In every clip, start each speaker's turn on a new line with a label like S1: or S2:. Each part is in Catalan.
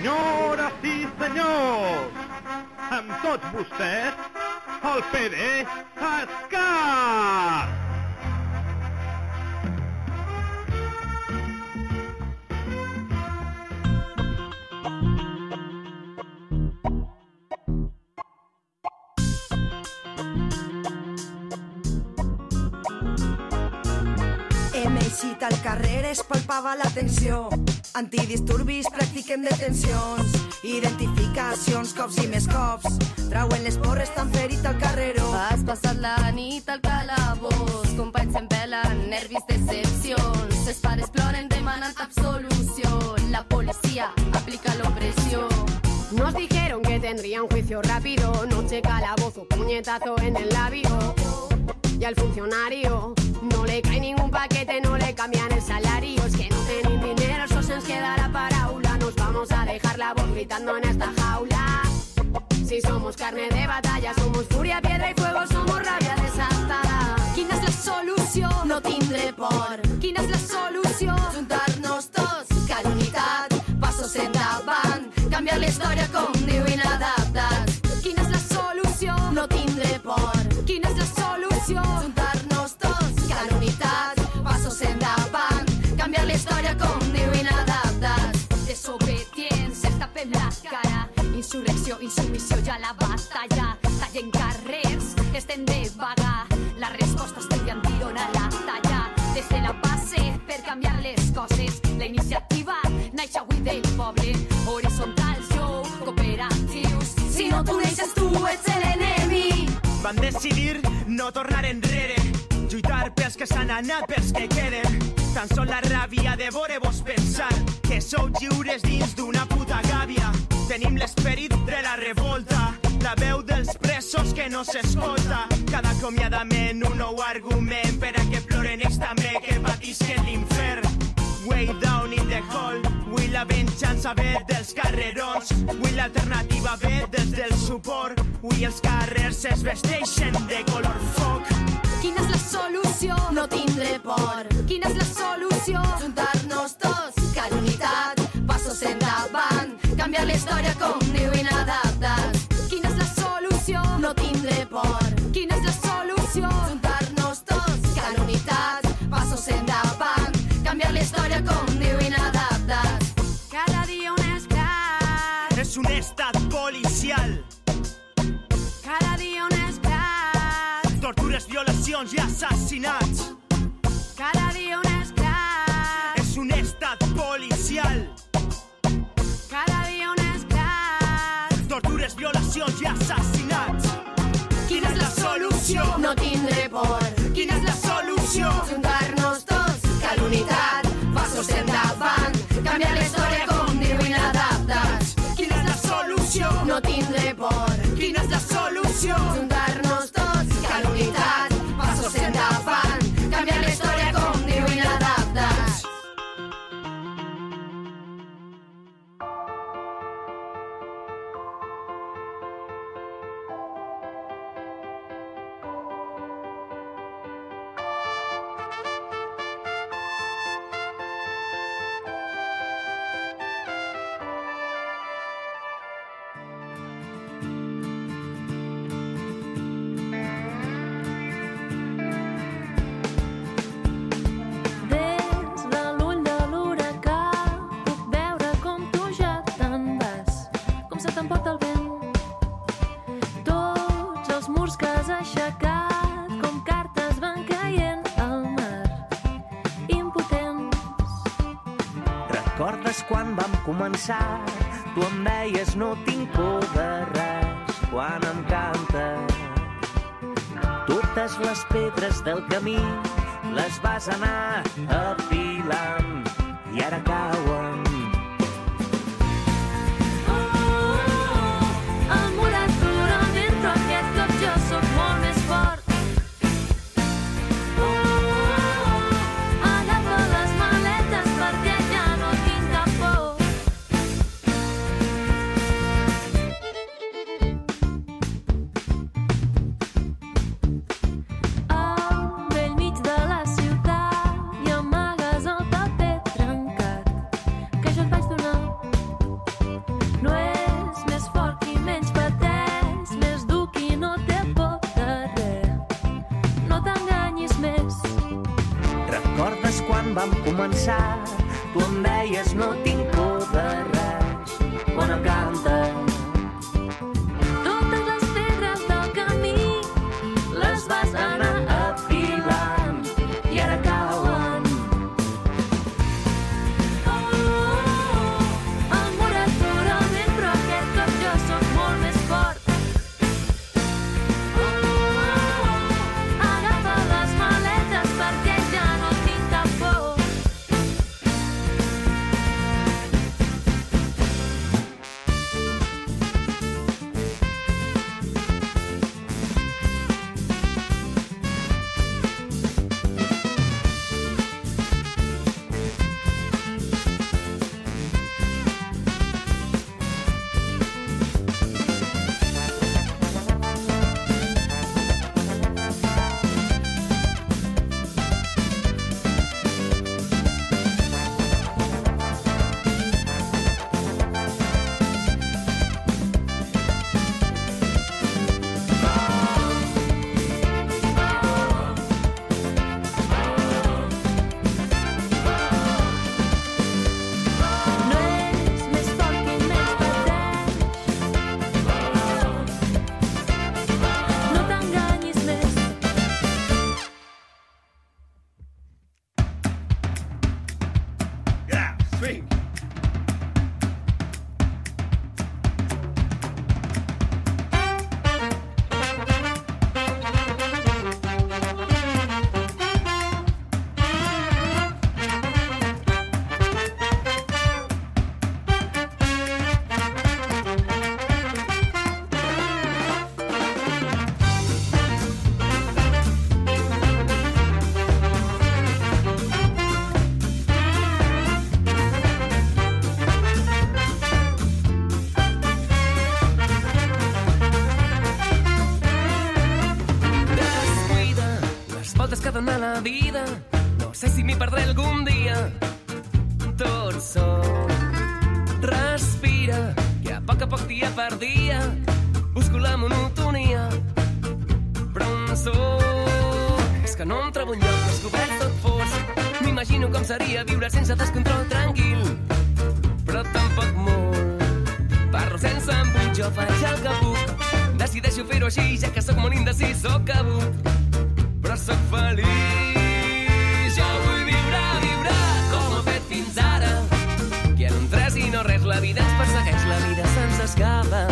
S1: Senyores i senyors, amb tots vostès, el PD!
S2: Hem eixit al carrer, es palpava la tensió. Antidisturbis, practiquem detencions. Identificacions, cops i més cops. Trauen les porres tan ferit al carreró.
S3: Has passat la nit al calabós, companys se'n pelen, nervis, decepcions. Els pares ploren demanant absolució. La policía aplica l'opressió.
S4: Nos dijeron que tendría un juicio rápido, noche calabozo, puñetazo en el labio. Y al funcionario no le cae ningún paquete, no le cambian el salario. Es que no tienen dinero, eso se nos queda la paraula. Nos vamos a dejar la voz gritando en esta jaula. Si somos carne de batalla, somos furia, piedra y fuego, somos rabia desatada.
S3: Quina és la solució?
S2: No tindré por.
S3: Quina és la solució?
S2: Juntar-nos tots, cal unitat, passos endavant, canviar la història com diu inadaptat.
S3: Quina Insurrecció, insubmissió, ja la batalla. Tallen carrers, estem de vaga. La resposta llantirant a la talla. Des de la base, per canviar les coses. La iniciativa naix avui del poble. Horitzontals, jo, cooperatius.
S2: Si no t'uneixes tu, ets l'enemic.
S5: Vam decidir no tornar enrere, lluitar pels que s'han anat, pels que queden. Tan sol la ràbia de veure-vos pensar que sou lliures dins d'una puta gàbia. Tenim l'esperit de la revolta, la veu dels presos que no s'escolta. Cada acomiadament un nou argument per a que ploren ells també que patisquen l'infern. Way down in the hall, vull la venjança ve dels carrerons, vull l'alternativa ve des del suport, vull els carrers es vesteixen de color foc.
S3: Quina és la solució?
S2: No tindré por.
S3: Quina és la solució?
S2: Juntar-nos tots, cal unitat, passos endavant, canviar la història com diu inadaptat.
S3: Quina és la solució?
S2: No tindré por.
S3: Quina és la solució?
S2: Juntar-nos tots, cal unitat, passos endavant, canviar la història com diu inadaptat.
S4: Cada dia un esclat,
S5: És un estat policial,
S4: cada dia un esclat,
S5: tortures, violacions i assassinats.
S4: cada dia un esclat,
S5: És un estat policial,
S4: cada dia un esclat.
S5: tortures, violacions i assassinats.
S2: Quina és la solució? No tindré por.
S5: Quina és la solució?
S2: Juntar-nos tots, cal unitat, passos endavant, canviar la història com diu inadaptat.
S5: Quina és la solució?
S2: No tindré por.
S5: Quina és la solució?
S2: Juntar-nos
S6: començar? Tu em deies no tinc por de res quan em cantes. Totes les pedres del camí les vas anar apilant i ara cauen.
S7: Vida. No sé si m'hi perdré algun dia. Tot sol. Respira, que a poc a poc, dia per dia, busco la monotonia. Però on sóc? És que no em trobo enlloc descobert tot fos. M'imagino com seria viure sense descontrol tranquil. Però tampoc molt. Parlo sense embut, jo faig el que puc. Decideixo fer-ho així, ja que sóc molt indecis, sóc cabut. Però sóc feliç. Jo vull viure, viure com he fet fins ara. Que en un tres i no res, la vida ens persegueix, la vida se'ns escapa.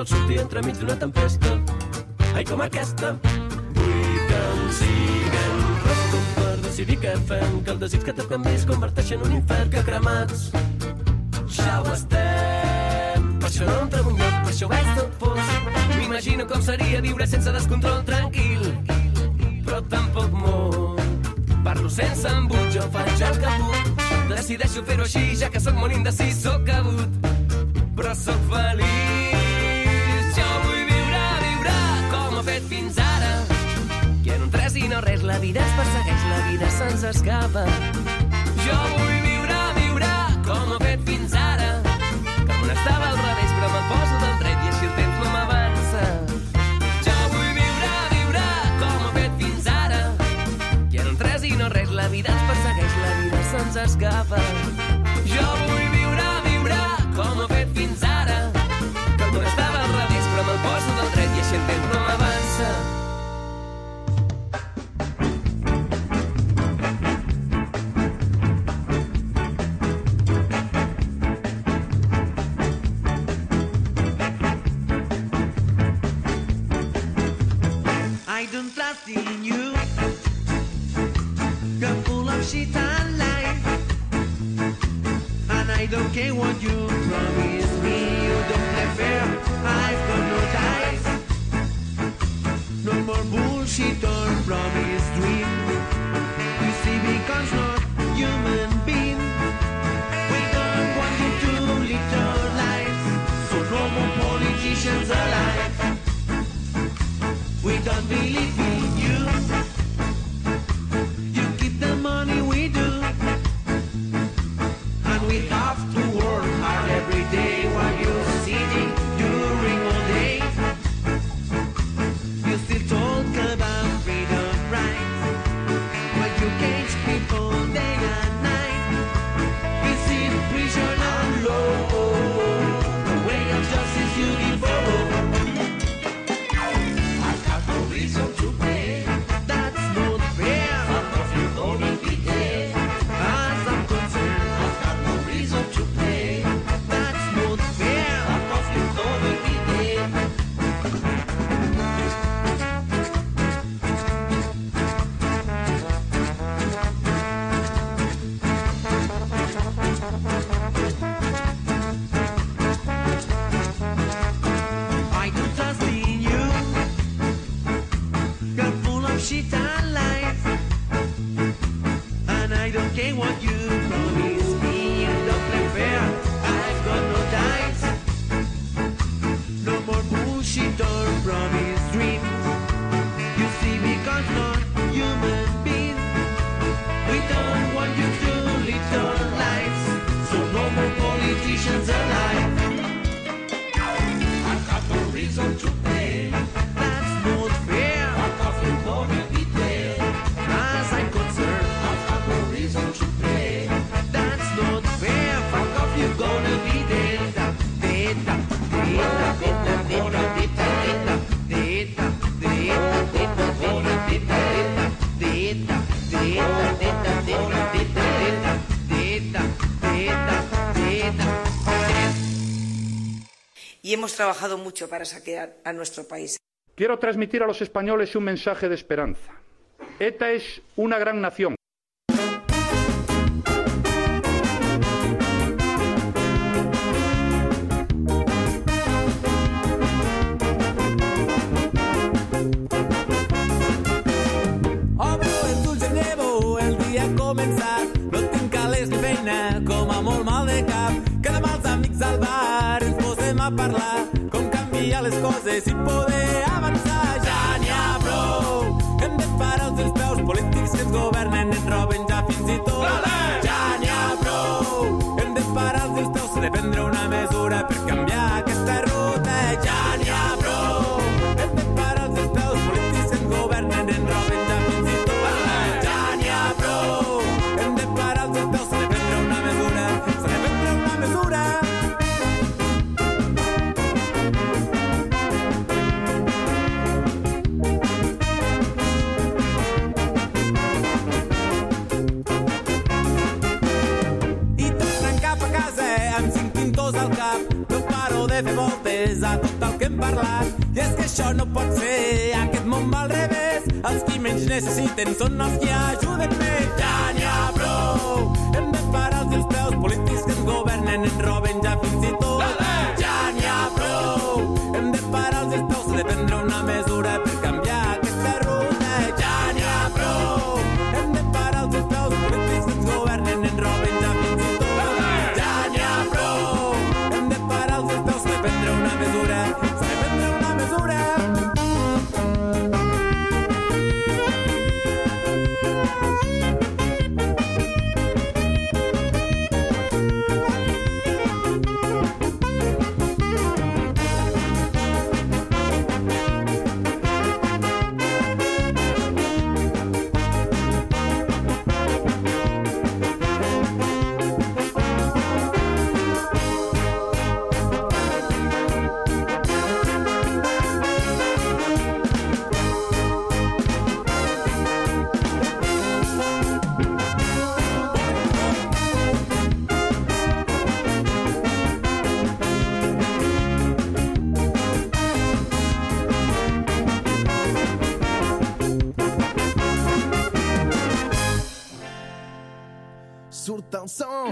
S7: Sol surti entremig d'una tempesta. Ai, com aquesta. Vull que en siguem prou per decidir què fem. Que el desig que tapem es converteix en un infern que cremats. Ja ho estem. Per això no em trobo enlloc, per això ho veig tot fos. M'imagino com seria viure sense descontrol tranquil. Però tampoc molt. Parlo sense embut, jo faig el que puc. Decideixo fer-ho així, ja que sóc molt indecis, sóc cabut. Però sóc feliç. Vida se'ns escapa. Jo vull viure, viure com he fet fins ara. Que me n'estava al revés, però me'l poso del dret i així el temps no m'avança. Jo vull viure, viure com he fet fins ara. Que en tres i no res, la vida ens persegueix, la vida se'ns escapa.
S2: hemos trabajado mucho para saquear a nuestro país.
S1: Quiero transmitir a los españoles un mensaje de esperanza. ETA es una gran nación.
S8: coses i poder avançar. Ja n'hi ha prou. Hem de parar els peus polítics que ens governen, ens roben ja fins i tot. Ja n'hi ha prou. Hem de parar els peus de prendre una mesura per canviar més a tot el que hem parlat. I és que això no pot ser, aquest món va al revés. Els qui menys necessiten són els que ajuden més. Ja n'hi ha prou, hem de parar els preus polítics que ens governen, ens roben ja fins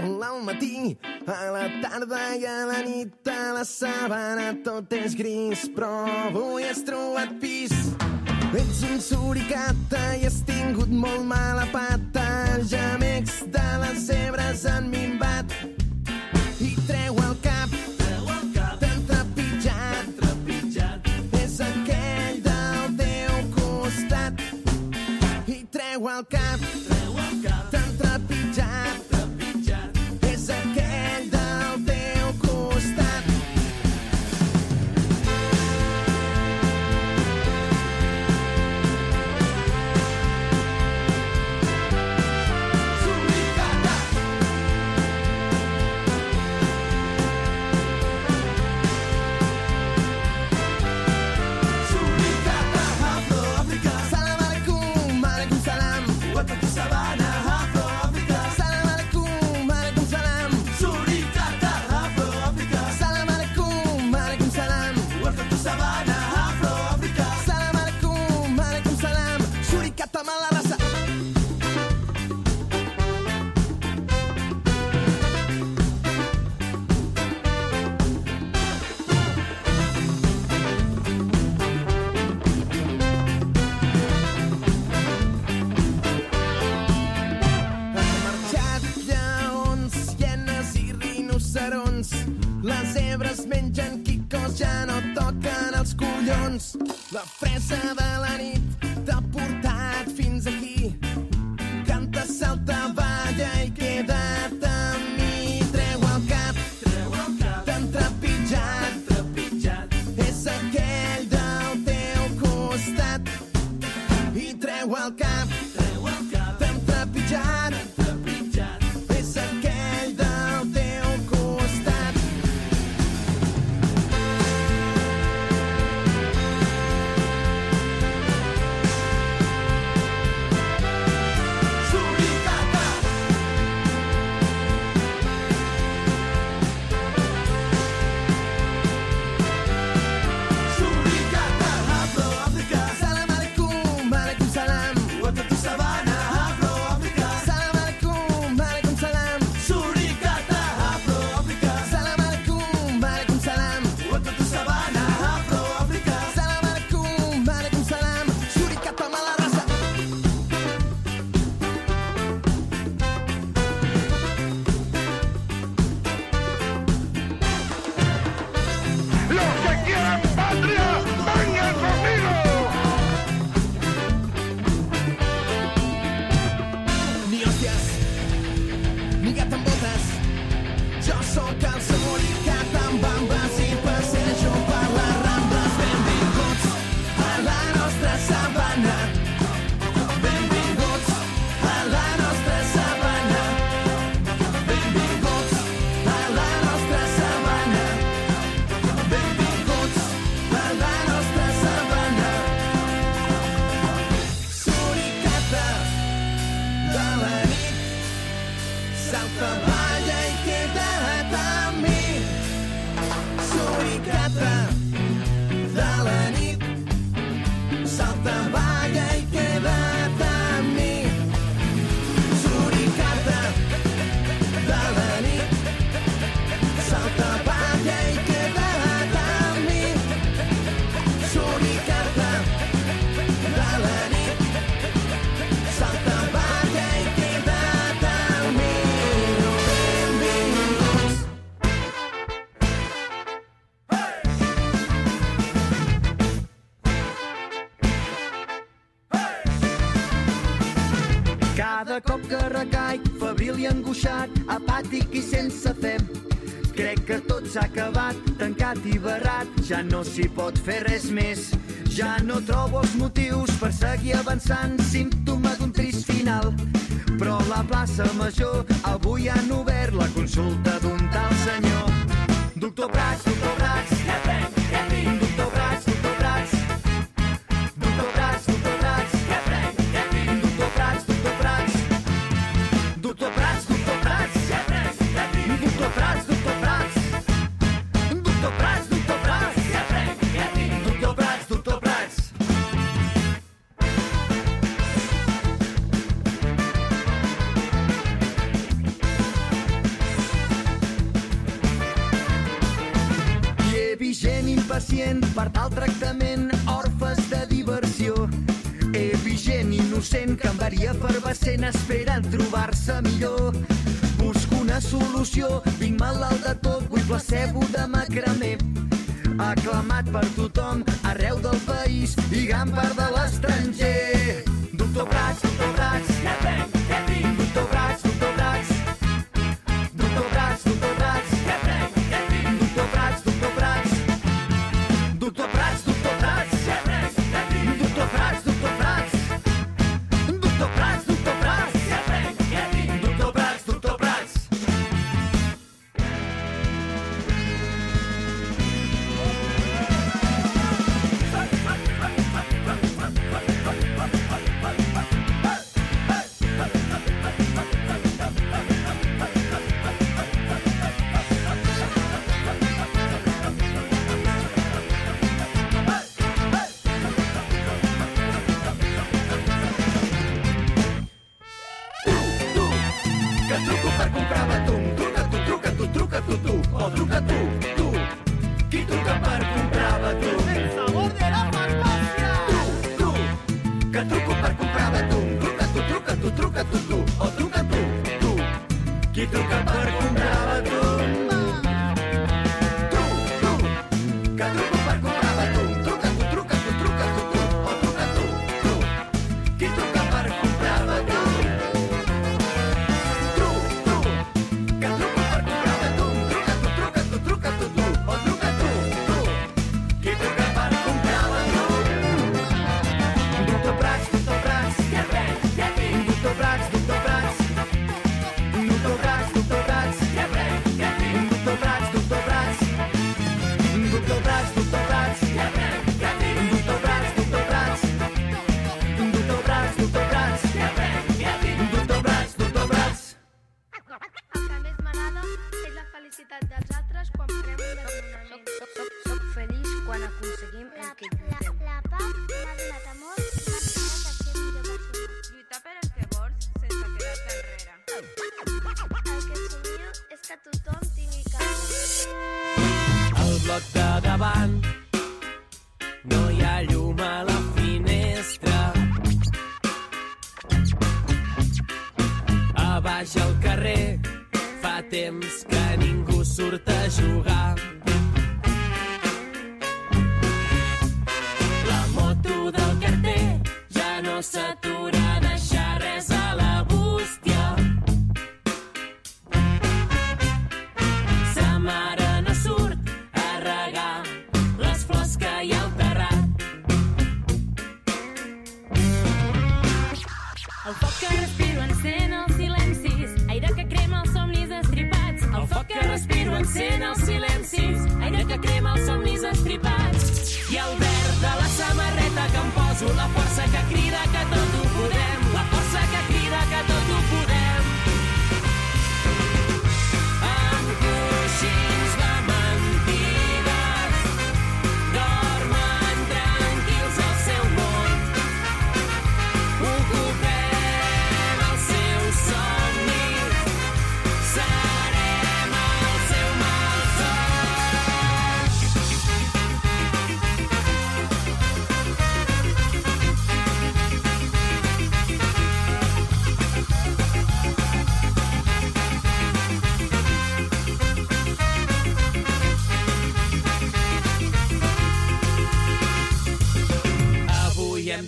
S9: al matí, a la tarda i a la nit, a la sabana tot és gris, però avui has trobat pis. Ets un suricata i has tingut molt mala pata, els gemecs de les zebres han minvat. I treu el es mengen quicos, ja no toquen els collons. La fresa de la nit t'ha portat fins aquí
S10: mind ain't get down. angoixat, apàtic i sense fe. Crec que tot s'ha acabat, tancat i barrat, ja no s'hi pot fer res més. Ja no trobo els motius per seguir avançant, símptoma d'un trist final. Però la plaça Major avui han obert la consulta d'un tal senyor. Doctor Prats, doctor Prats, ja tenc, ja tinc, pacient per tal tractament, orfes de diversió. He vigent, innocent, per efervescent, esperant trobar-se millor. Busco una solució, vinc malalt de tot, vull placebo de macramé. Aclamat per tothom arreu del país i gran part de
S11: capacitat dels altres quan farem un desnonament.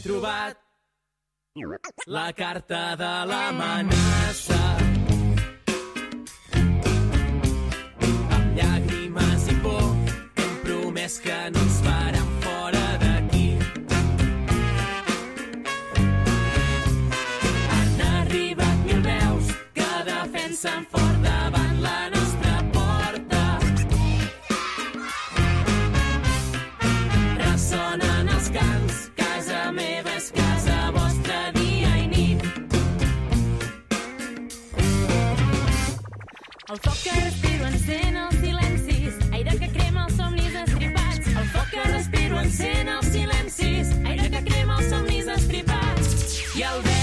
S6: trobat la carta de l'amenaça. Amb llàgrimes i por hem promès que no ens faran fora d'aquí. Han arribat mil veus que defensen fort
S12: El foc que respiro encén els silencis, aire que crema els somnis estripats. El foc que respiro encén els silencis, aire que crema els somnis estripats.
S6: I el
S12: vent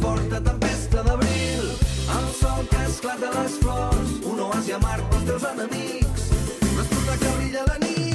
S13: forta tempesta d'abril. El sol que esclata les flors, un oasi amarg pels teus enemics. Una estona que brilla la nit.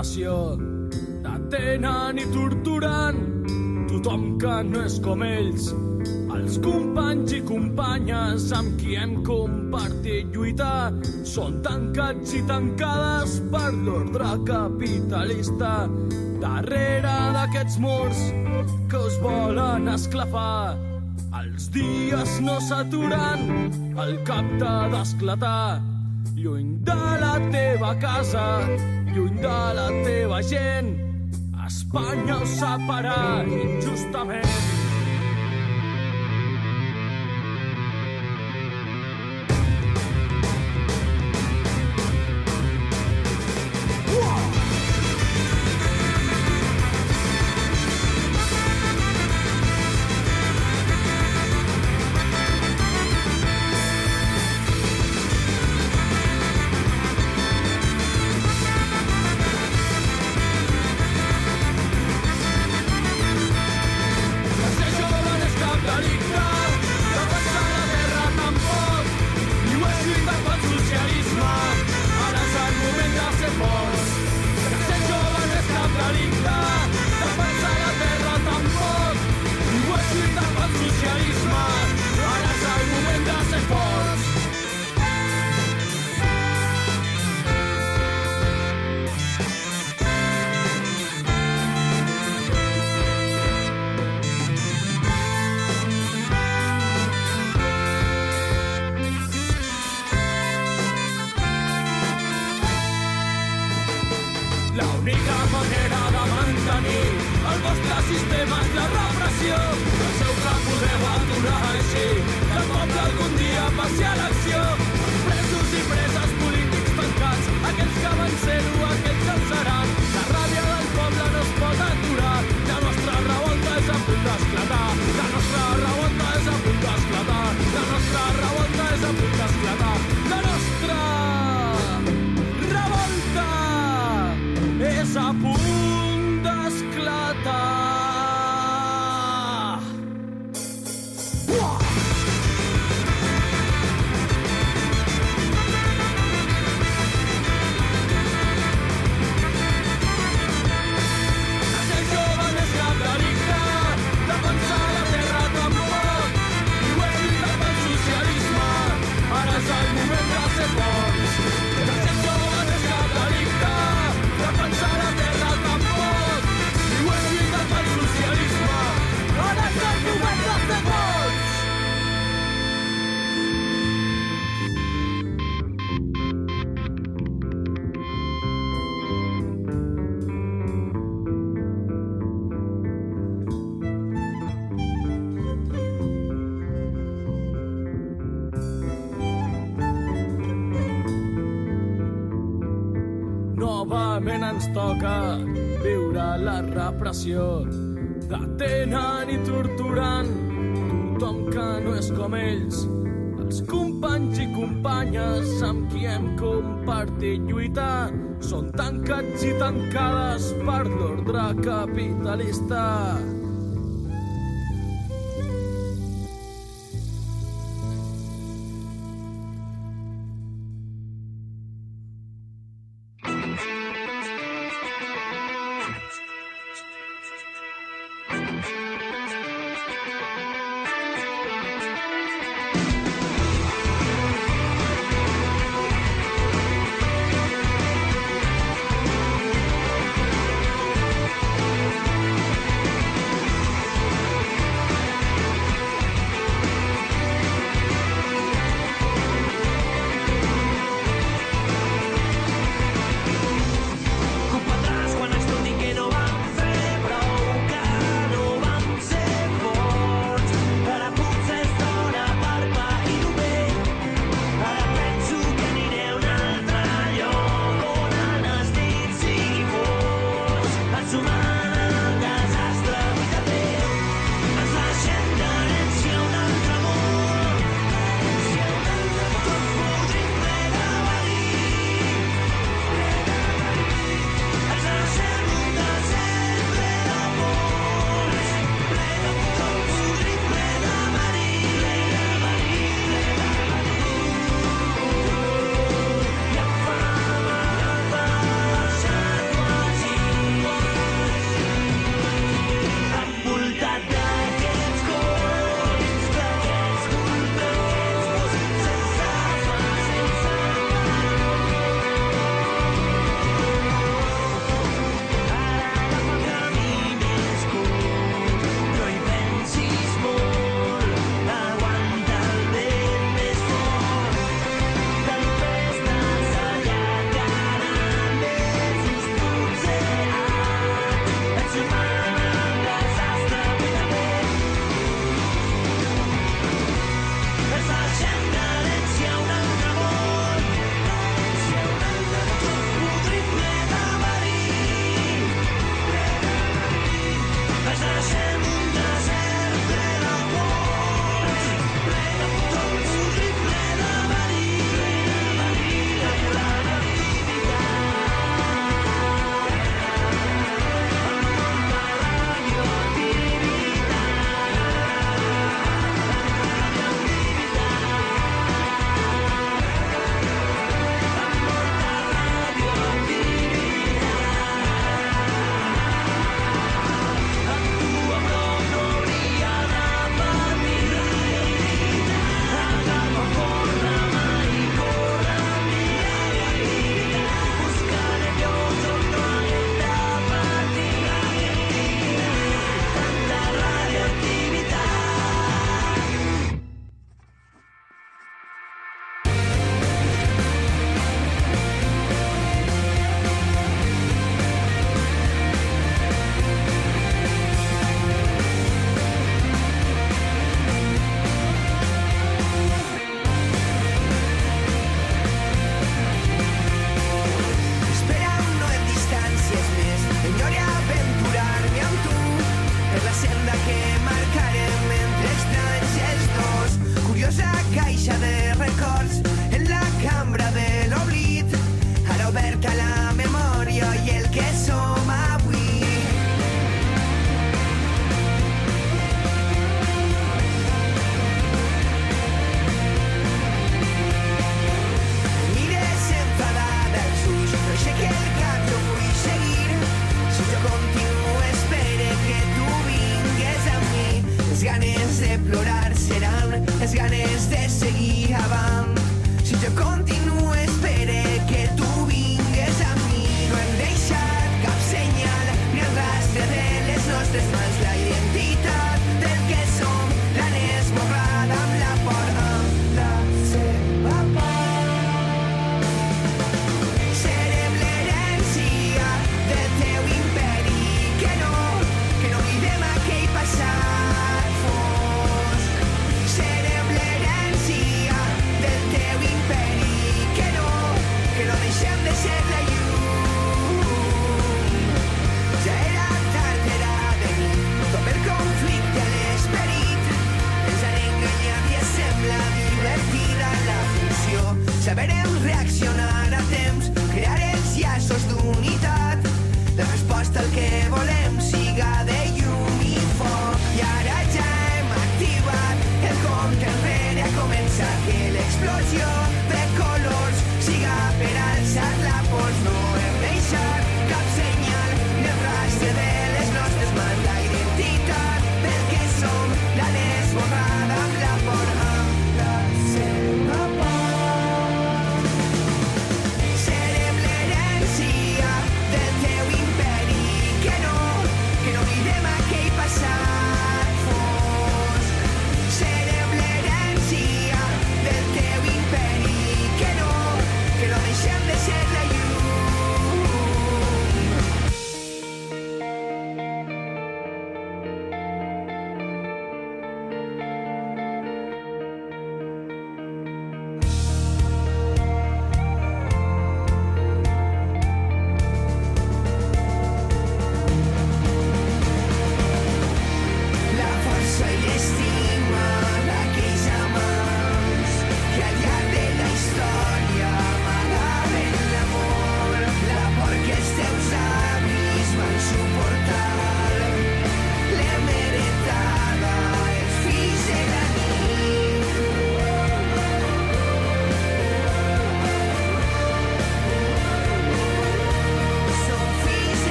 S14: pressió detenen i torturen. Tothom que no és com ells. Els companys i companyes amb qui hem compartit lluitar són tancats i tancades per l'ordre capitalista. Darrere d'aquests murs que us volen esclafar els dies no s'aturen. Al cap de d'esclatar lluny de la teva casa lluny de la teva gent. Espanya s'ha separa injustament. capitalista.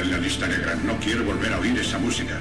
S14: en la lista negra. No quiero volver a oír esa música.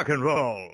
S15: Rock and roll.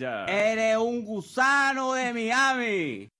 S16: Eres un gusano de Miami.